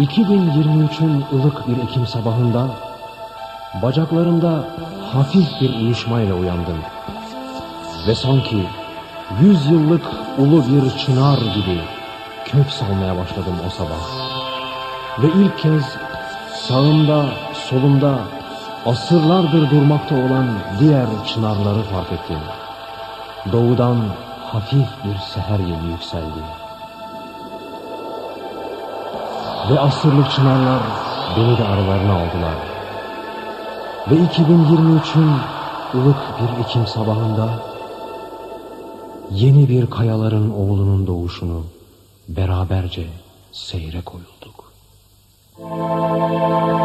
2023'ün ılık bir Ekim sabahında bacaklarımda hafif bir uyuşmayla uyandım. Ve sanki yüz yıllık ulu bir çınar gibi kök salmaya başladım o sabah. Ve ilk kez sağımda, solumda asırlardır durmakta olan diğer çınarları fark ettim. Doğudan hafif bir seher yeli yükseldi. Ve asırlık çınarlar beni de aralarına aldılar. Ve 2023'ün ılık bir Ekim sabahında yeni bir kayaların oğlunun doğuşunu beraberce seyre koyulduk. Müzik